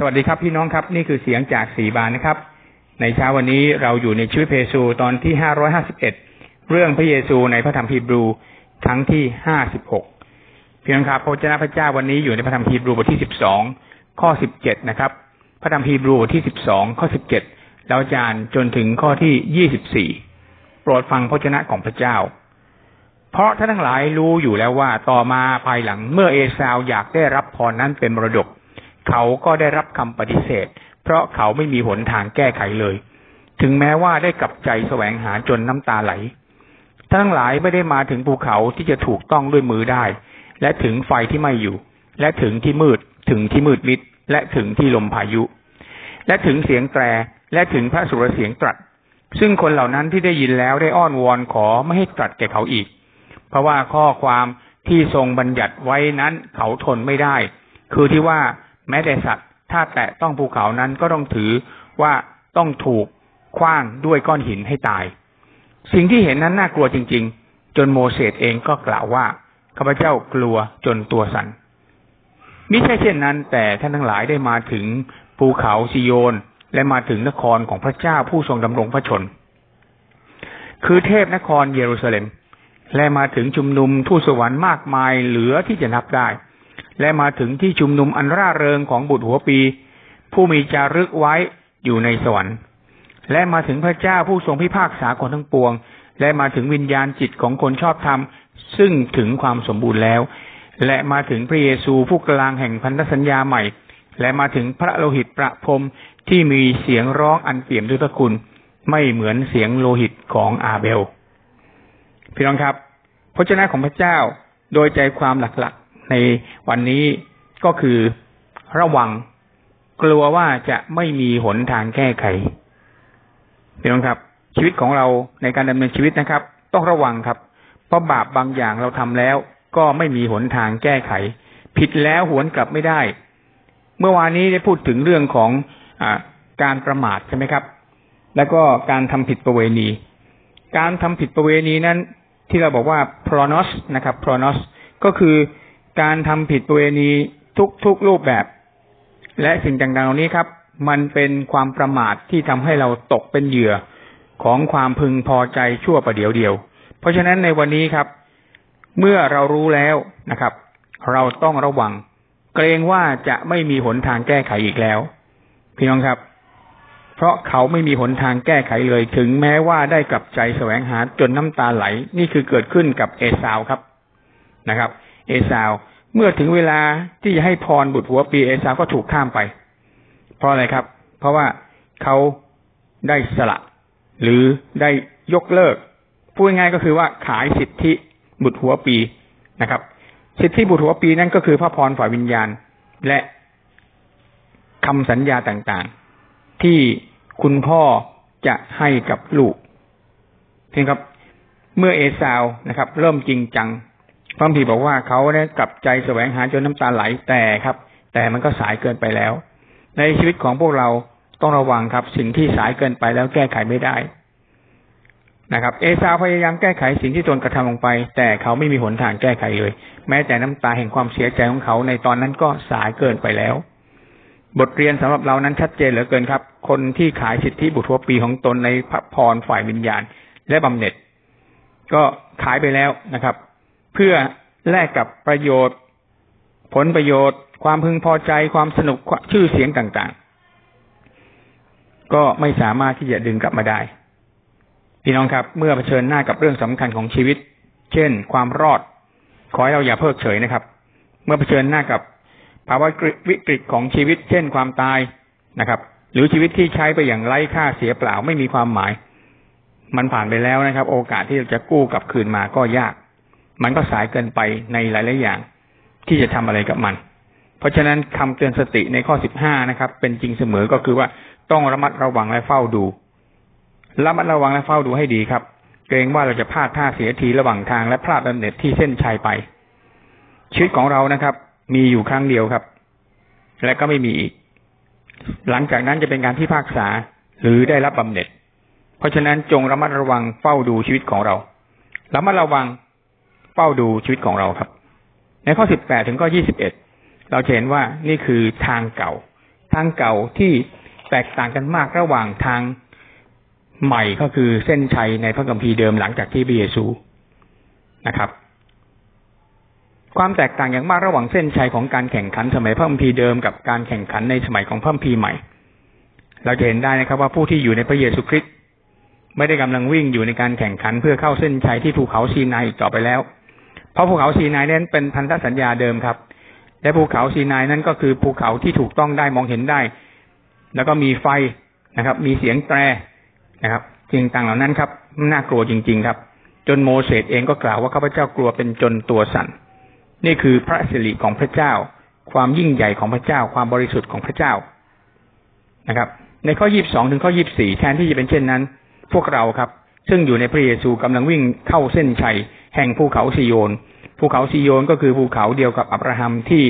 สวัสดีครับพี่น้องครับ นี่คือเสียงจากสีบานนะครับ ในเช้าวันนี้เราอยู่ในชีวิตเพซูตอนที่ห้าร้อยห้าสิบเอ็ดเรื่องพระเยซูในพระธรรมฮีบรูครั้งที่ห้าสิบหกพี่น้องครับพระเจ้าพระเจ้าวันนี้อยู่ในพระธรรมฮีบรูบทที่สิบสองข้อสิบเจ็ดนะครับ พระธรรมฮีบรูบทที่สิบสองข้อสิบเจ็ดเราจานจนถึงข้อที่ยี่สิบสี่โปรดฟังพระเจ้าของพระเจ้า เพราะท่านทั้งหลายรู้อยู่แล้วว่าต่อมาภายหลังเมื่อเอซาวอยากได้รับพรนั้นเป็นมรดก เขาก็ได้รับคำปฏิเสธ เพราะเขาไม่มีหนทางแก้ไขเลย ถึงแม้ว่าได้กลับใจแสวงหาจนน้ำตาไหล ทั้งหลายไม่ได้มาถึงภูเขาที่จะถูกต้องด้วยมือได้ และถึงไฟที่ไม่อยู่ และถึงที่มืด ถึงที่มืดมิด และถึงที่ลมพายุ และถึงเสียงแตร และถึงพระสุรเสียงตรัส ซึ่งคนเหล่านั้นที่ได้ยินแล้วได้อ้อนวอนขอไม่ให้ตรัสแก่เขาอีก เพราะว่าข้อความที่ทรงบัญญัติไว้นั้นเขาทนไม่ได้ คือที่ว่า แม้แต่สัตว์ ถ้าแตะต้องภูเขานั้นก็ต้องถือว่าต้องถูกคว้างด้วยก้อนหินให้ตาย สิ่งที่เห็นนั้นน่ากลัวจริง ๆ จนโมเสสเองก็กล่าวว่าข้าพเจ้ากลัวจนตัวสัน่นมิใช่เช่นนั้น แต่ท่านทั้งหลายได้มาถึงภูเขาซิโยน และมาถึงนครของพระเจ้าผู้ทรงดำรงพระชน คือเทพนครเยรูซาเล็ม และมาถึงชุมนุมทูตสวรรค์มากมายเหลือที่จะนับได้ และมาถึงที่ชุมนุมอันร่าเริงของบุตรหัวปี ผู้มีจารึกไว้อยู่ในสวรรค์ และมาถึงพระเจ้าผู้ทรงพิพากษาคนทั้งปวง และมาถึงวิญญาณจิตของคนชอบธรรม ซึ่งถึงความสมบูรณ์แล้ว และมาถึงพระเยซูผู้กลางแห่งพันธสัญญาใหม่ และมาถึงพระโลหิตประพรมที่มีเสียงร้องอันเปี่ยมด้วยพระคุณ ไม่เหมือนเสียงโลหิตของอาเบล พี่น้องครับพระเจ้าของพระเจ้าโดยใจความหลัก ในวันนี้ก็คือระวังกลัวว่าจะไม่มีหนทางแก้ไขพี่น้องครับ ชีวิตของเราในการดำเนินชีวิตนะครับ ต้องระวังครับ เพราะบาปบางอย่างเราทำแล้ว ก็ไม่มีหนทางแก้ไข ผิดแล้วหวนกลับไม่ได้ เมื่อวานนี้ได้พูดถึงเรื่องของอการประมาทใช่ไหมครับ แล้วก็การทำผิดประเวณี การทำผิดประเวณีนั้น ที่เราบอกว่า pronos นะครับ pronos ก็คือ การทำผิดประเวณีทุกๆรูปแบบ และสิ่งต่างๆเหล่านี้ครับ มันเป็นความประมาทที่ทำให้เราตกเป็นเหยื่อของความพึงพอใจชั่วประเดียวเดียว เพราะฉะนั้นในวันนี้ครับ เมื่อเรารู้แล้วนะครับ เราต้องระวัง เกรงว่าจะไม่มีหนทางแก้ไขอีกแล้ว พี่น้องครับ เพราะเขาไม่มีหนทางแก้ไขเลย ถึงแม้ว่าได้กลับใจแสวงหาจนน้ำตาไหล นี่คือเกิดขึ้นกับเอสาวครับนะครับ เอสาว เมื่อถึงเวลาที่จะให้พรบุตรหัวปีเอสาวก็ถูกข้ามไป เพราะอะไรครับ เพราะว่าเขาได้สละ หรือได้ยกเลิกพูดง่ายก็คือว่าขายสิทธิบุตรหัวปีนะครับ สิทธิบุตรหัวปีนั่นก็คือพระพรฝ่ายวิญญาณ และคำสัญญาต่างๆ ที่คุณพ่อจะให้กับลูกเพียงครับ เมื่อเอสาวนะครับ เริ่มจริงจัง พระพีบอกว่าเขาได้กลับใจแสวงหาจนน้ำตาไหลแต่ครับ แต่มันก็สายเกินไปแล้ว ในชีวิตของพวกเราต้องระวังครับ สิ่งที่สายเกินไปแล้วแก้ไขไม่ได้นะครับ เอซาพยายามแก้ไขสิ่งที่ตนกระทำลงไป แต่เขาไม่มีหนทางแก้ไขเลย แม้แต่น้ำตาแห่งความเสียใจของเขาในตอนนั้นก็สายเกินไปแล้ว บทเรียนสำหรับเรานั้นชัดเจนเหลือเกินครับ คนที่ขายสิทธิบุตรวปีของตนในพระพรฝ่ายวิญญาณ และบำเหน็จ ก็ขายไปแล้วนะครับ พื่อแลกกับประโยชน์ ผลประโยชน์ ความพึงพอใจความสนุกชื่อเสียงต่างๆ ก็ไม่สามารถที่จะดึงกลับมาได้พี่น้องครับ เมื่อเผชิญหน้ากับเรื่องสำคัญของชีวิต เช่น ความรอด ขอให้เราอย่าเพิกเฉยนะครับ เมื่อเผชิญหน้ากับภาวะวิกฤตของชีวิต เช่น ความตายนะครับ หรือชีวิตที่ใช้ไปอย่างไร้ค่าเสียเปล่าไม่มีความหมาย มันผ่านไปแล้วนะครับ โอกาสที่จะกู้กลับคืนมาก็ยาก มันก็สายเกินไปในหลาย ๆ อย่าง ที่จะทำอะไรกับมัน เพราะฉะนั้นคำเตือนสติในข้อสิบห้านะครับ เป็นจริงเสมอก็คือว่าต้องระมัดระวังและเฝ้าดู ระมัดระวังและเฝ้าดูให้ดีครับ เกรงว่าเราจะพลาดท่าเสียทีระหว่างทางและพลาดบำเหน็จที่เส้นชัยไป ชีวิตของเรานะครับ มีอยู่ครั้งเดียวครับ และก็ไม่มีอีก หลังจากนั้นจะเป็นการที่ภาคษาหรือได้รับบำเหน็จ เพราะฉะนั้นจงระมัดระวังเฝ้าดูชีวิตของเรา ระมัดระวัง เฝ้าดูชีวิตของเราครับ ในข้อสิบแปดถึงข้อยี่สิบเอ็ดเราเห็นว่านี่คือทางเก่า ทางเก่าที่แตกต่างกันมากระหว่างทางใหม่ก็คือเส้นชัยในพระคัมภีร์เดิมหลังจากที่พระเยซูนะครับ ความแตกต่างอย่างมากระหว่างเส้นชัยของการแข่งขันสมัยพระคัมภีร์เดิมกับการแข่งขันในสมัยของพระคัมภีร์ใหม่ เราจะเห็นได้นะครับว่าผู้ที่อยู่ในพระเยซูคริสต์ไม่ได้กำลังวิ่งอยู่ในการแข่งขันเพื่อเข้าเส้นชัยที่ภูเขาซีนายอีกต่อไปแล้ว เพราะภูเขาซีนายนั้นเป็นพันธสัญญาเดิมครับ และภูเขาซีนายนั้นก็คือภูเขาที่ถูกต้องได้มองเห็นได้ แล้วก็มีไฟนะครับ มีเสียงแตรนะครับสิ่งต่างเหล่านั้นครับน่ากลัวจริง ๆ ครับ จนโมเสสเองก็กล่าวว่าข้าพเจ้ากลัวเป็นจนตัวสั่นนี่คือพระสิริของพระเจ้า ความยิ่งใหญ่ของพระเจ้า ความบริสุทธิ์ของพระเจ้านะครับ ในข้อยีบสองถึงข้อยีบสี่แทนที่จะเป็นเช่นนั้น พวกเราครับ ซึ่งอยู่ในพระเยซูกำลังวิ่งเข้าเส้นชัย แห่งภูเขาซิโยน ภูเขาซิโยนก็คือภูเขาเดียวกับอับราฮัมที่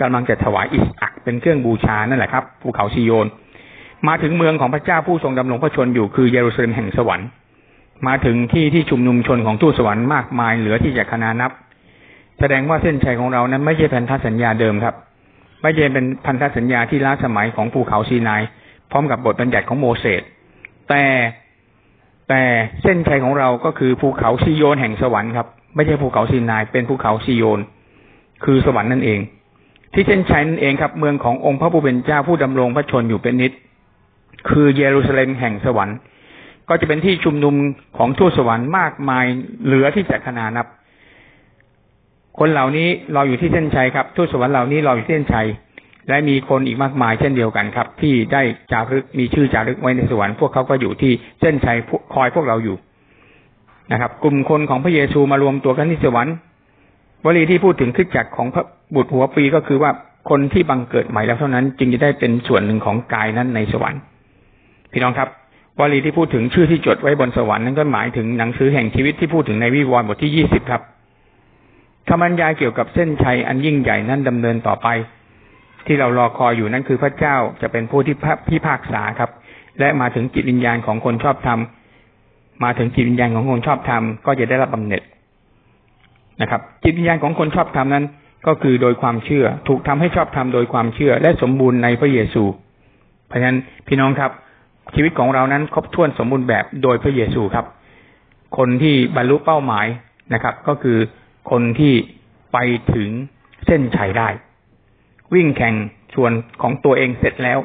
กำลังจะถวายอิสอักเป็นเครื่องบูชานั่นแหละครับ ภูเขาซิโยน มาถึงเมืองของพระเจ้าผู้ทรงดำรงพระชนอยู่คือเยรูซาเล็มแห่งสวรรค์ มาถึงที่ที่ชุมนุมชนของทูตสวรรค์มากมายเหลือที่จะคณานับ แสดงว่าเส้นชัยของเรานั้นไม่ใช่พันธสัญญาเดิมครับ ไม่ใช่เป็นพันธสัญญาที่ล้าสมัยของภูเขาซีนายพร้อมกับบทบัญญัติของโมเสสแต่ แต่เส้นชัยของเราก็คือภูเขาซีโยนแห่งสวรรค์ครับไม่ใช่ภูเขาซีนาย เป็นภูเขาซีโยน คือสวรรค์นั่นเอง ที่เส้นชัยนั่นเองครับ เมืองขององค์พระผู้เป็นเจ้าผู้ดำรงพระชนอยู่เป็นนิด คือเยรูซาเล็มแห่งสวรรค์ ก็จะเป็นที่ชุมนุมของทูตสวรรค์มากมายเหลือที่จะขนานับ คนเหล่านี้รออยู่ที่เส้นชัยครับทูตสวรรค์เหล่านี้รออยู่ที่เส้นชัย และมีคนอีกมากมายเช่นเดียวกันครับ ที่ได้จารึกมีชื่อจารึกไว้ในสวรรค์พวกเขาก็อยู่ที่เส้นชัยคอยพวกเราอยู่นะครับ กลุ่มคนของพระเยซูมารวมตัวกันที่สวรรค์วลีที่พูดถึงขึ้นจักของพระบุตรหัวปีก็คือว่าคนที่บังเกิดใหม่แล้วเท่านั้น จึงจะได้เป็นส่วนหนึ่งของกายนั้นในสวรรค์ พี่น้องครับวลีที่พูดถึงชื่อที่จดไว้บนสวรรค์นั้นก็หมายถึงหนังสือแห่งชีวิตที่พูดถึงในวิวรณ์บทที่ยี่สิบครับคำบรรยายเกี่ยวกับเส้นชัยอันยิ่งใหญ่นั้นดำเนินต่อไป ที่เรารอคอยอยู่นั่นคือพระเจ้าจะเป็นผู้ที่พิพากษาครับ และมาถึงจิตวิญญาณของคนชอบธรรมมาถึงจิตวิญญาณของคนชอบธรรมก็จะได้รับบำเหน็จนะครับ จิตวิญญาณของคนชอบธรรมนั้น ก็คือโดยความเชื่อ ถูกทำให้ชอบธรรมโดยความเชื่อ และสมบูรณ์ในพระเยซู เพราะฉะนั้นพี่น้องครับ ชีวิตของเรานั้นครบถ้วนสมบูรณ์แบบโดยพระเยซูครับ คนที่บรรลุเป้าหมายนะครับ ก็คือคนที่ไปถึงเส้นชัยได้ วิ่งแข่งส่วนของตัวเองเสร็จแล้ว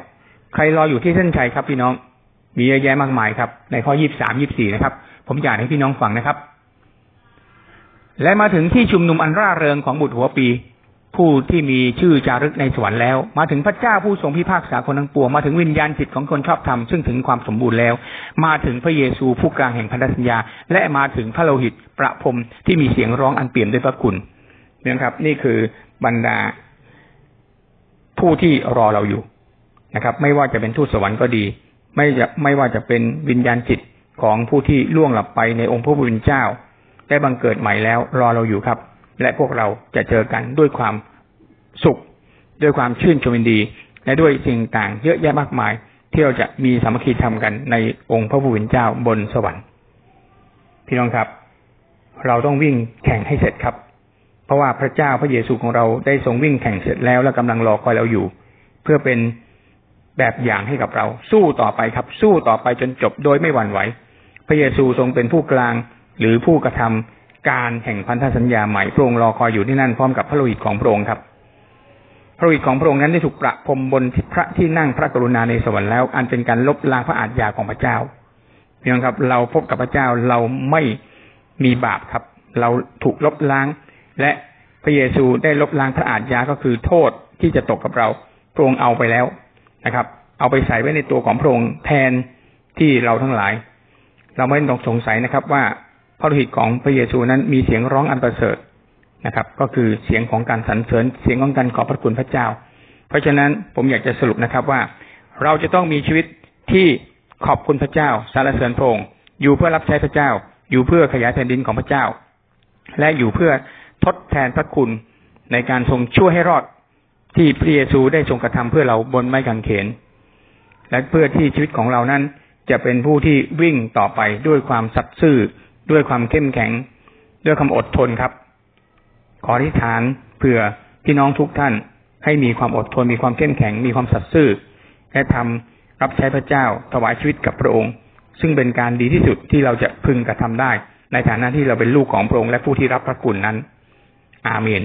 ใครรออยู่ที่เส้นชัยครับพี่น้อง มีเยอะแยะมากมายครับ ในข้อยี่สามยี่สี่นะครับ ผมอยากให้พี่น้องฟังนะครับ และมาถึงที่ชุมนุมอันร่าเริงของบุตรหัวปี ผู้ที่มีชื่อจารึกในสวรรค์แล้ว มาถึงพระเจ้าผู้ทรงพิพากษาคนทั้งปวงมาถึงวิญญาณจิตของคนชอบธรรมซึ่งถึงความสมบูรณ์แล้ว มาถึงพระเยซูผู้กลางแห่งพันธสัญญา และมาถึงพระโลหิตประพรมที่มีเสียงร้องอันเปี่ยมด้วยพระคุณนะครับ นี่คือบรรดา ผู้ที่รอเราอยู่นะครับ ไม่ว่าจะเป็นทูตสวรรค์ก็ดี ไม่จะไม่ว่าจะเป็นวิญญาณจิตของผู้ที่ล่วงหลับไปในองค์พระผู้เป็นเจ้า ได้บังเกิดใหม่แล้วรอเราอยู่ครับ และพวกเราจะเจอกันด้วยความสุข ด้วยความชื่นชมยินดี และด้วยสิ่งต่างเยอะแยะมากมาย ที่เราจะมีสามัคคีทำกันในองค์พระผู้เป็นเจ้าบนสวรรค์ พี่น้องครับ เราต้องวิ่งแข่งให้เสร็จครับ เพราะว่าพระเจ้าพระเยซูของเราได้ทรงวิ่งแข่งเสร็จแล้ว และกำลังรอคอยเราอยู่ เพื่อเป็นแบบอย่างให้กับเรา สู้ต่อไปครับ สู้ต่อไปจนจบโดยไม่หวั่นไหว พระเยซูทรงเป็นผู้กลางหรือผู้กระทำการแห่งพันธสัญญาใหม่พระองค์รอคอยอยู่ที่นั่นพร้อมกับพระโลหิตของพระองค์ครับ พระโลหิตของพระองค์นั้นได้ถูกประพรมบนพระที่นั่งพระกรุณาในสวรรค์แล้ว อันเป็นการลบล้างพระอาญาของพระเจ้าพี่น้องครับ เราพบกับพระเจ้าเราไม่มีบาปครับ เราถูกลบล้าง และพระเยซูได้ลบล้างพระอาญาก็คือโทษที่จะตกกับเราพระองค์เอาไปแล้วนะครับ เอาไปใส่ไว้ในตัวของพระองค์แทนที่เราทั้งหลาย เราไม่ต้องสงสัยนะครับ ว่าพระโลหิตของพระเยซูนั้นมีเสียงร้องอันประเสริฐนะครับ ก็คือเสียงของการสรรเสริญเสียงของการขอบพระคุณพระเจ้า เพราะฉะนั้นผมอยากจะสรุปนะครับว่า เราจะต้องมีชีวิตที่ขอบคุณพระเจ้าสรรเสริญพระองค์อยู่เพื่อรับใช้พระเจ้า อยู่เพื่อขยายแผ่นดินของพระเจ้า และอยู่เพื่อ ทดแทนพระคุณในการทรงช่วยให้รอดที่พระเยซูได้ทรงกระทำเพื่อเราบนไม้กางเขน และเพื่อที่ชีวิตของเรานั้น จะเป็นผู้ที่วิ่งต่อไปด้วยความสัตย์ซื่อด้วยความเข้มแข็ง ด้วยความอดทนครับ ขอที่ฐานเผื่อพี่น้องทุกท่าน ให้มีความอดทนมีความเข้มแข็ง มีความสัตย์ซื่อและทำรับใช้พระเจ้าถวายชีวิตกับพระองค์ ซึ่งเป็นการดีที่สุดที่เราจะพึงกระทำได้ ในฐานะที่เราเป็นลูกของพระองค์และผู้ที่รับพระคุณนั้น อาเมน